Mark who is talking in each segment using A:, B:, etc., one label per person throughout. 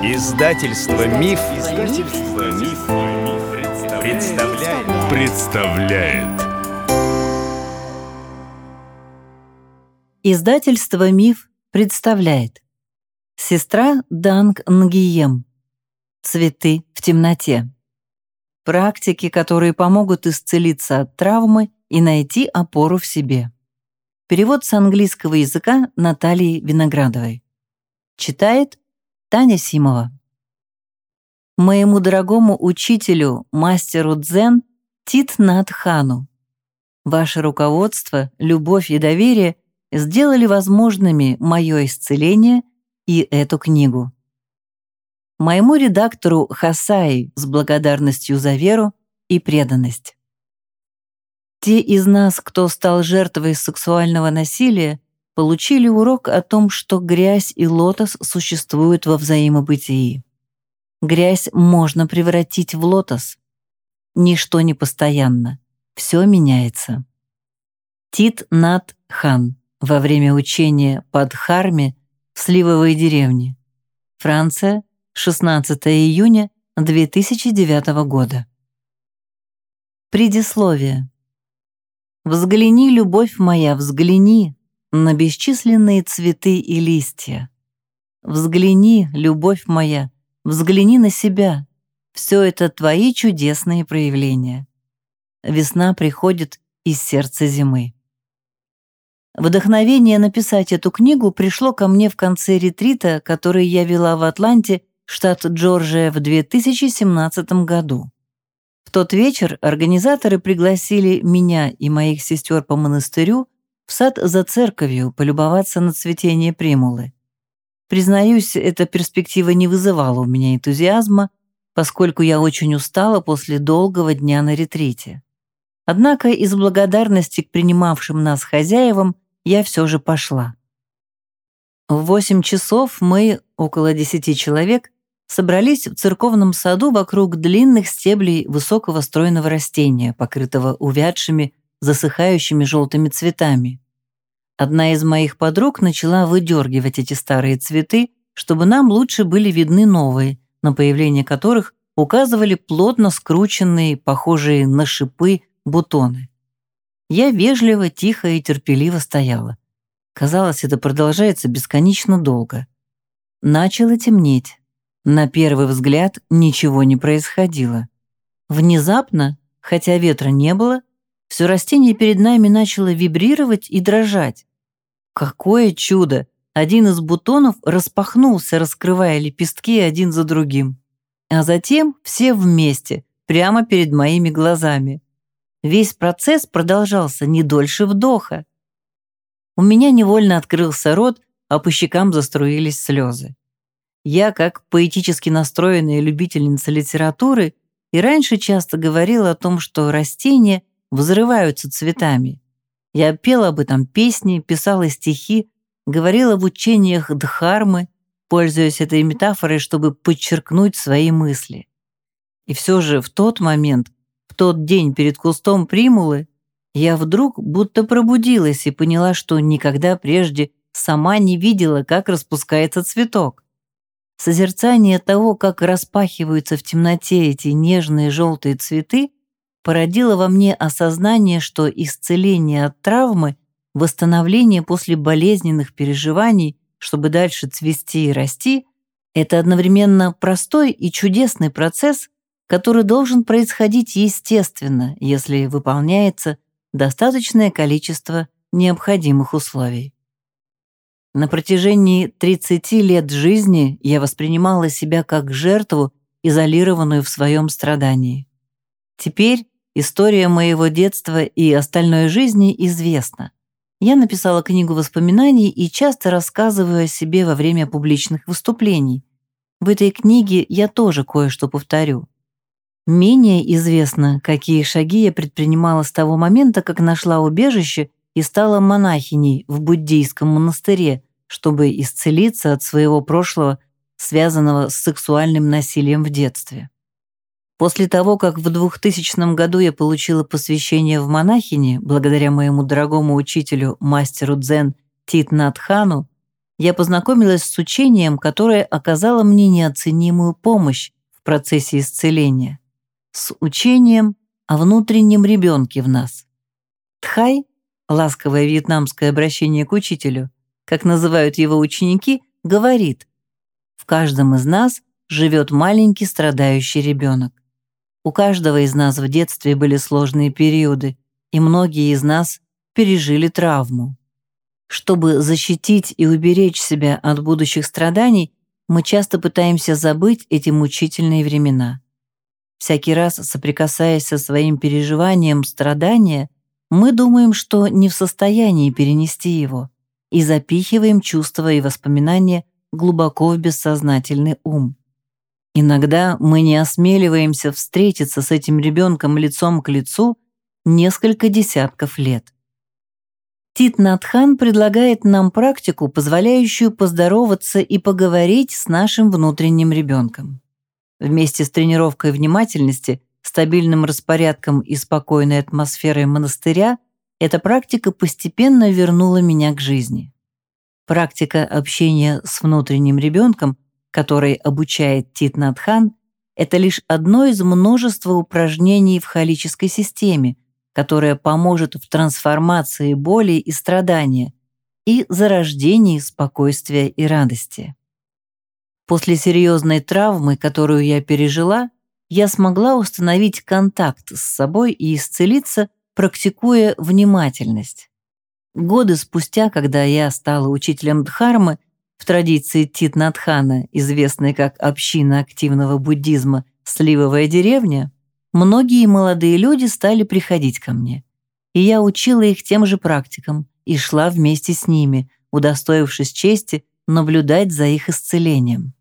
A: Издательство Миф, Издательство Миф, представляет. представляет.
B: Издательство Миф представляет. Сестра Данг Нгием. Цветы в темноте. Практики, которые помогут исцелиться от травмы и найти опору в себе. Перевод с английского языка Натальи Виноградовой. Читает Таня Симова. Моему дорогому учителю, мастеру дзен Тит Надхану. Ваше руководство, любовь и доверие сделали возможными мое исцеление и эту книгу. Моему редактору Хасаи с благодарностью за веру и преданность. Те из нас, кто стал жертвой сексуального насилия, получили урок о том, что грязь и лотос существуют во взаимобытии. Грязь можно превратить в лотос. Ничто не постоянно, все меняется. Тит Нат Хан во время учения под Харме в Сливовой деревне. Франция, 16 июня 2009 года. Предисловие. Взгляни, любовь моя, взгляни на бесчисленные цветы и листья. Взгляни, любовь моя, взгляни на себя. Все это твои чудесные проявления. Весна приходит из сердца зимы. Вдохновение написать эту книгу пришло ко мне в конце ретрита, который я вела в Атланте, штат Джорджия, в 2017 году. В тот вечер организаторы пригласили меня и моих сестер по монастырю в сад за церковью полюбоваться на цветение примулы. Признаюсь, эта перспектива не вызывала у меня энтузиазма, поскольку я очень устала после долгого дня на ретрите. Однако из благодарности к принимавшим нас хозяевам я все же пошла. В восемь часов мы, около десяти человек, собрались в церковном саду вокруг длинных стеблей высокого стройного растения, покрытого увядшими, засыхающими желтыми цветами. Одна из моих подруг начала выдергивать эти старые цветы, чтобы нам лучше были видны новые, на появление которых указывали плотно скрученные, похожие на шипы, бутоны. Я вежливо, тихо и терпеливо стояла. Казалось, это продолжается бесконечно долго. Начало темнеть. На первый взгляд ничего не происходило. Внезапно, хотя ветра не было, все растение перед нами начало вибрировать и дрожать. Какое чудо! Один из бутонов распахнулся, раскрывая лепестки один за другим. А затем все вместе, прямо перед моими глазами. Весь процесс продолжался не дольше вдоха. У меня невольно открылся рот, а по щекам заструились слезы. Я, как поэтически настроенная любительница литературы, и раньше часто говорила о том, что растения взрываются цветами. Я пела об этом песни, писала стихи, говорила в учениях Дхармы, пользуясь этой метафорой, чтобы подчеркнуть свои мысли. И все же в тот момент, в тот день перед кустом примулы, я вдруг будто пробудилась и поняла, что никогда прежде сама не видела, как распускается цветок. Созерцание того, как распахиваются в темноте эти нежные желтые цветы, породило во мне осознание, что исцеление от травмы, восстановление после болезненных переживаний, чтобы дальше цвести и расти, это одновременно простой и чудесный процесс, который должен происходить естественно, если выполняется достаточное количество необходимых условий. На протяжении 30 лет жизни я воспринимала себя как жертву, изолированную в своем страдании. Теперь история моего детства и остальной жизни известна. Я написала книгу воспоминаний и часто рассказываю о себе во время публичных выступлений. В этой книге я тоже кое-что повторю. Менее известно, какие шаги я предпринимала с того момента, как нашла убежище и стала монахиней в буддийском монастыре, чтобы исцелиться от своего прошлого, связанного с сексуальным насилием в детстве. После того, как в 2000 году я получила посвящение в монахини, благодаря моему дорогому учителю, мастеру дзен Тит Надхану, я познакомилась с учением, которое оказало мне неоценимую помощь в процессе исцеления. С учением о внутреннем ребенке в нас. Тхай, ласковое вьетнамское обращение к учителю, как называют его ученики, говорит, в каждом из нас живет маленький страдающий ребенок. У каждого из нас в детстве были сложные периоды, и многие из нас пережили травму. Чтобы защитить и уберечь себя от будущих страданий, мы часто пытаемся забыть эти мучительные времена. Всякий раз, соприкасаясь со своим переживанием страдания, мы думаем, что не в состоянии перенести его, и запихиваем чувства и воспоминания глубоко в бессознательный ум. Иногда мы не осмеливаемся встретиться с этим ребенком лицом к лицу несколько десятков лет. Тит Натхан предлагает нам практику, позволяющую поздороваться и поговорить с нашим внутренним ребенком. Вместе с тренировкой внимательности, стабильным распорядком и спокойной атмосферой монастыря эта практика постепенно вернула меня к жизни. Практика общения с внутренним ребенком, который обучает Тит Натхан, это лишь одно из множества упражнений в холической системе – которая поможет в трансформации боли и страдания и зарождении спокойствия и радости. После серьезной травмы, которую я пережила, я смогла установить контакт с собой и исцелиться, практикуя внимательность. Годы спустя, когда я стала учителем Дхармы, в традиции Титнатхана, известной как община активного буддизма «Сливовая деревня», многие молодые люди стали приходить ко мне. И я учила их тем же практикам и шла вместе с ними, удостоившись чести наблюдать за их исцелением.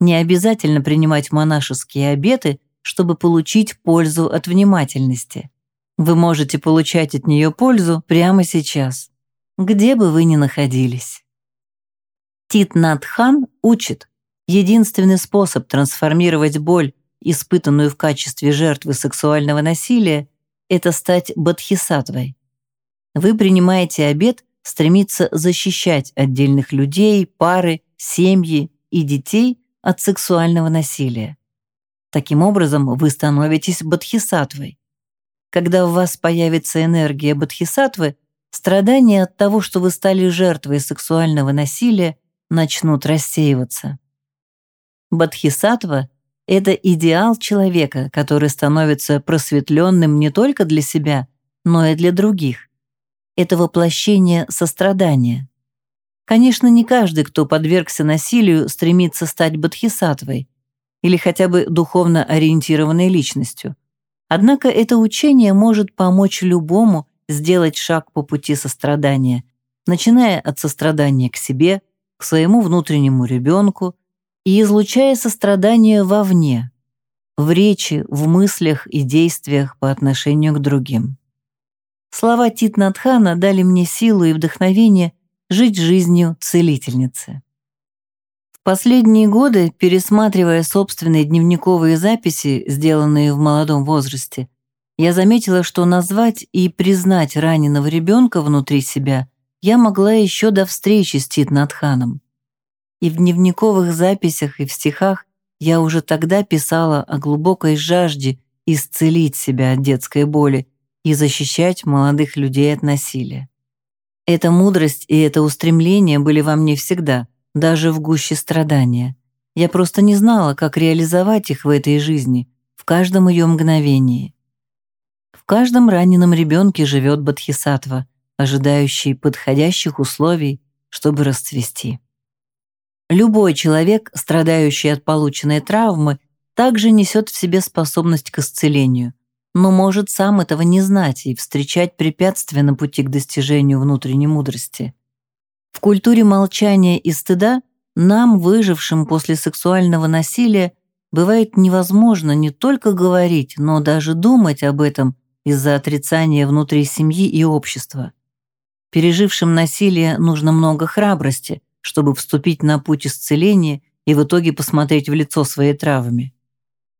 B: Не обязательно принимать монашеские обеты, чтобы получить пользу от внимательности. Вы можете получать от нее пользу прямо сейчас, где бы вы ни находились. Тит Натхан учит, единственный способ трансформировать боль испытанную в качестве жертвы сексуального насилия, это стать бодхисаттвой. Вы принимаете обет стремиться защищать отдельных людей, пары, семьи и детей от сексуального насилия. Таким образом, вы становитесь бодхисаттвой. Когда в вас появится энергия бодхисаттвы, страдания от того, что вы стали жертвой сексуального насилия, начнут рассеиваться. Бодхисаттва это идеал человека, который становится просветленным не только для себя, но и для других. Это воплощение сострадания. Конечно, не каждый, кто подвергся насилию, стремится стать бодхисаттвой или хотя бы духовно ориентированной личностью. Однако это учение может помочь любому сделать шаг по пути сострадания, начиная от сострадания к себе, к своему внутреннему ребенку, и излучая сострадание вовне, в речи, в мыслях и действиях по отношению к другим. Слова Тит Надхана дали мне силу и вдохновение жить жизнью целительницы. В последние годы, пересматривая собственные дневниковые записи, сделанные в молодом возрасте, я заметила, что назвать и признать раненого ребенка внутри себя я могла еще до встречи с Тит Надханом. И в дневниковых записях и в стихах я уже тогда писала о глубокой жажде исцелить себя от детской боли и защищать молодых людей от насилия. Эта мудрость и это устремление были во мне всегда, даже в гуще страдания. Я просто не знала, как реализовать их в этой жизни, в каждом ее мгновении. В каждом раненом ребенке живет Бодхисаттва, ожидающий подходящих условий, чтобы расцвести. Любой человек, страдающий от полученной травмы, также несет в себе способность к исцелению, но может сам этого не знать и встречать препятствия на пути к достижению внутренней мудрости. В культуре молчания и стыда нам, выжившим после сексуального насилия, бывает невозможно не только говорить, но даже думать об этом из-за отрицания внутри семьи и общества. Пережившим насилие нужно много храбрости – чтобы вступить на путь исцеления и в итоге посмотреть в лицо своей травме.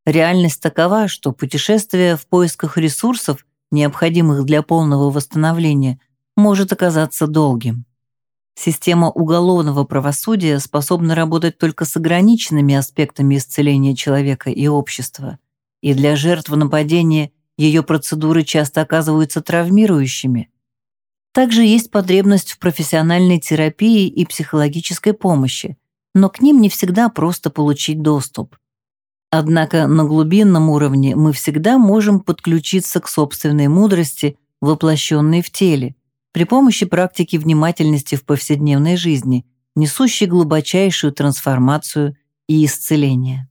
B: Реальность такова, что путешествие в поисках ресурсов, необходимых для полного восстановления, может оказаться долгим. Система уголовного правосудия способна работать только с ограниченными аспектами исцеления человека и общества, и для жертв нападения ее процедуры часто оказываются травмирующими. Также есть потребность в профессиональной терапии и психологической помощи, но к ним не всегда просто получить доступ. Однако на глубинном уровне мы всегда можем подключиться к собственной мудрости, воплощенной в теле, при помощи практики внимательности в повседневной жизни, несущей глубочайшую трансформацию и исцеление.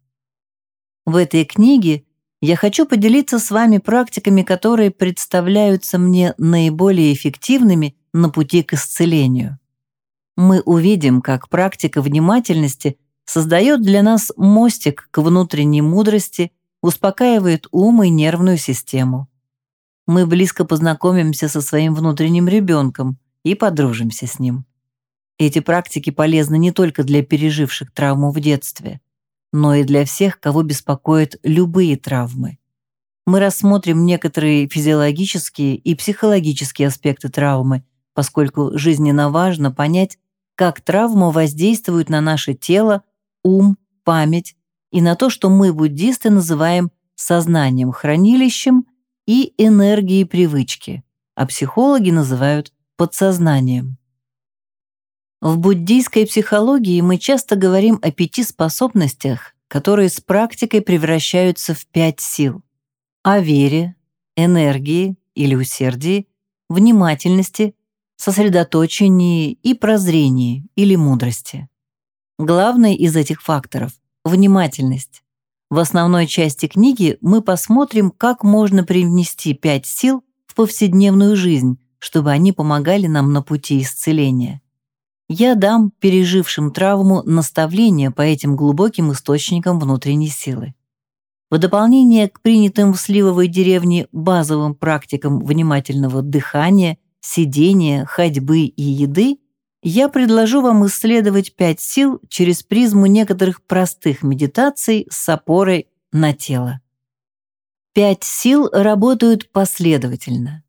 B: В этой книге я хочу поделиться с вами практиками, которые представляются мне наиболее эффективными на пути к исцелению. Мы увидим, как практика внимательности создает для нас мостик к внутренней мудрости, успокаивает ум и нервную систему мы близко познакомимся со своим внутренним ребенком и подружимся с ним. Эти практики полезны не только для переживших травму в детстве, но и для всех, кого беспокоят любые травмы. Мы рассмотрим некоторые физиологические и психологические аспекты травмы, поскольку жизненно важно понять, как травма воздействует на наше тело, ум, память и на то, что мы, буддисты, называем сознанием-хранилищем и энергии привычки, а психологи называют подсознанием. В буддийской психологии мы часто говорим о пяти способностях, которые с практикой превращаются в пять сил. О вере, энергии или усердии, внимательности, сосредоточении и прозрении или мудрости. Главный из этих факторов – внимательность. В основной части книги мы посмотрим, как можно привнести пять сил в повседневную жизнь, чтобы они помогали нам на пути исцеления. Я дам пережившим травму наставления по этим глубоким источникам внутренней силы. В дополнение к принятым в Сливовой деревне базовым практикам внимательного дыхания, сидения, ходьбы и еды, я предложу вам исследовать пять сил через призму некоторых простых медитаций с опорой на тело. Пять сил работают последовательно.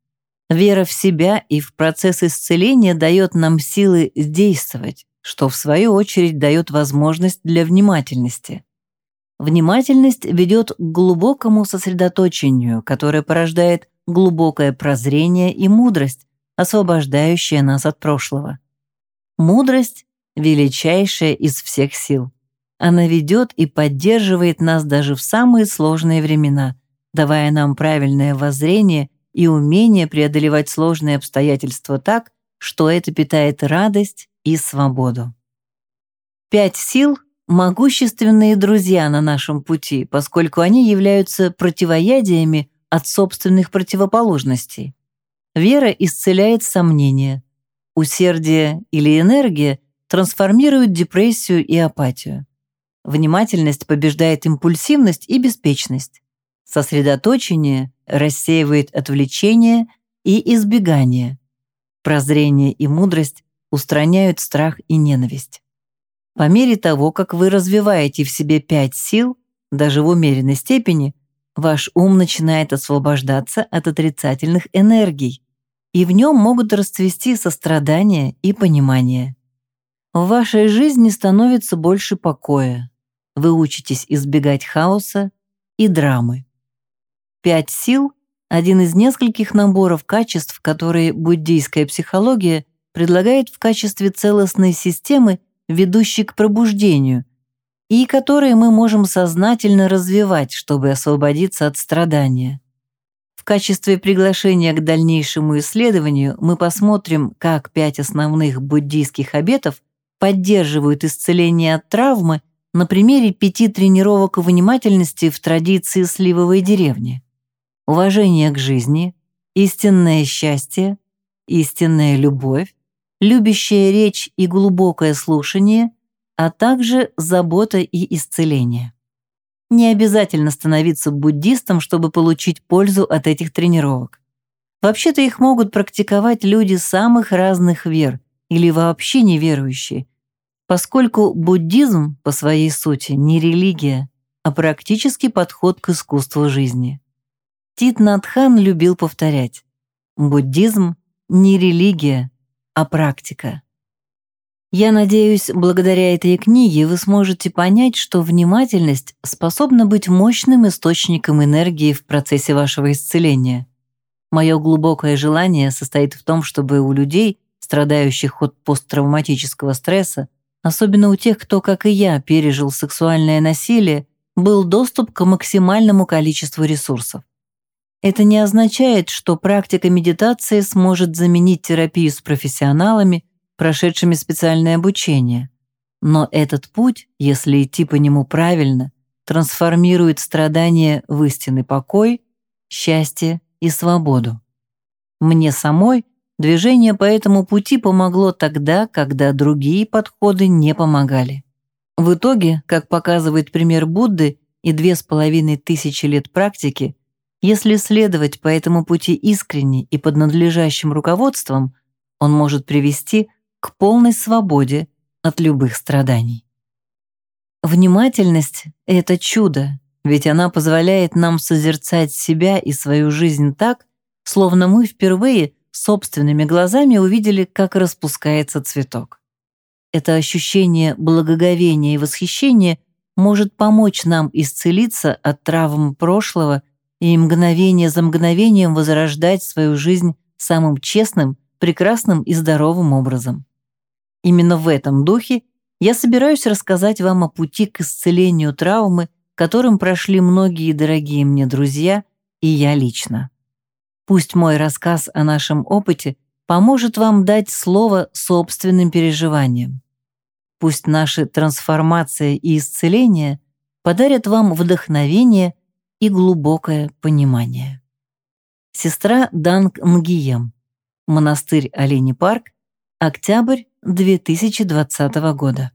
B: Вера в себя и в процесс исцеления дает нам силы действовать, что в свою очередь дает возможность для внимательности. Внимательность ведет к глубокому сосредоточению, которое порождает глубокое прозрение и мудрость, освобождающая нас от прошлого. Мудрость — величайшая из всех сил. Она ведет и поддерживает нас даже в самые сложные времена, давая нам правильное воззрение и умение преодолевать сложные обстоятельства так, что это питает радость и свободу. Пять сил — могущественные друзья на нашем пути, поскольку они являются противоядиями от собственных противоположностей. Вера исцеляет сомнения, Усердие или энергия трансформируют депрессию и апатию. Внимательность побеждает импульсивность и беспечность. Сосредоточение рассеивает отвлечение и избегание. Прозрение и мудрость устраняют страх и ненависть. По мере того, как вы развиваете в себе пять сил, даже в умеренной степени, ваш ум начинает освобождаться от отрицательных энергий, и в нем могут расцвести сострадание и понимание. В вашей жизни становится больше покоя. Вы учитесь избегать хаоса и драмы. Пять сил – один из нескольких наборов качеств, которые буддийская психология предлагает в качестве целостной системы, ведущей к пробуждению, и которые мы можем сознательно развивать, чтобы освободиться от страдания качестве приглашения к дальнейшему исследованию мы посмотрим, как пять основных буддийских обетов поддерживают исцеление от травмы на примере пяти тренировок внимательности в традиции сливовой деревни. Уважение к жизни, истинное счастье, истинная любовь, любящая речь и глубокое слушание, а также забота и исцеление. Не обязательно становиться буддистом, чтобы получить пользу от этих тренировок. Вообще-то их могут практиковать люди самых разных вер или вообще неверующие, поскольку буддизм по своей сути не религия, а практический подход к искусству жизни. Тит Надхан любил повторять «Буддизм не религия, а практика». Я надеюсь, благодаря этой книге вы сможете понять, что внимательность способна быть мощным источником энергии в процессе вашего исцеления. Мое глубокое желание состоит в том, чтобы у людей, страдающих от посттравматического стресса, особенно у тех, кто, как и я, пережил сексуальное насилие, был доступ к максимальному количеству ресурсов. Это не означает, что практика медитации сможет заменить терапию с профессионалами, прошедшими специальное обучение. Но этот путь, если идти по нему правильно, трансформирует страдания в истинный покой, счастье и свободу. Мне самой движение по этому пути помогло тогда, когда другие подходы не помогали. В итоге, как показывает пример Будды и две с половиной тысячи лет практики, если следовать по этому пути искренне и под надлежащим руководством, он может привести к полной свободе от любых страданий. Внимательность — это чудо, ведь она позволяет нам созерцать себя и свою жизнь так, словно мы впервые собственными глазами увидели, как распускается цветок. Это ощущение благоговения и восхищения может помочь нам исцелиться от травм прошлого и мгновение за мгновением возрождать свою жизнь самым честным, прекрасным и здоровым образом. Именно в этом духе я собираюсь рассказать вам о пути к исцелению травмы, которым прошли многие дорогие мне друзья и я лично. Пусть мой рассказ о нашем опыте поможет вам дать слово собственным переживаниям. Пусть наши трансформация и исцеление подарят вам вдохновение и глубокое понимание. Сестра Данг Нгием. Монастырь Олени Парк. Октябрь 2020 года.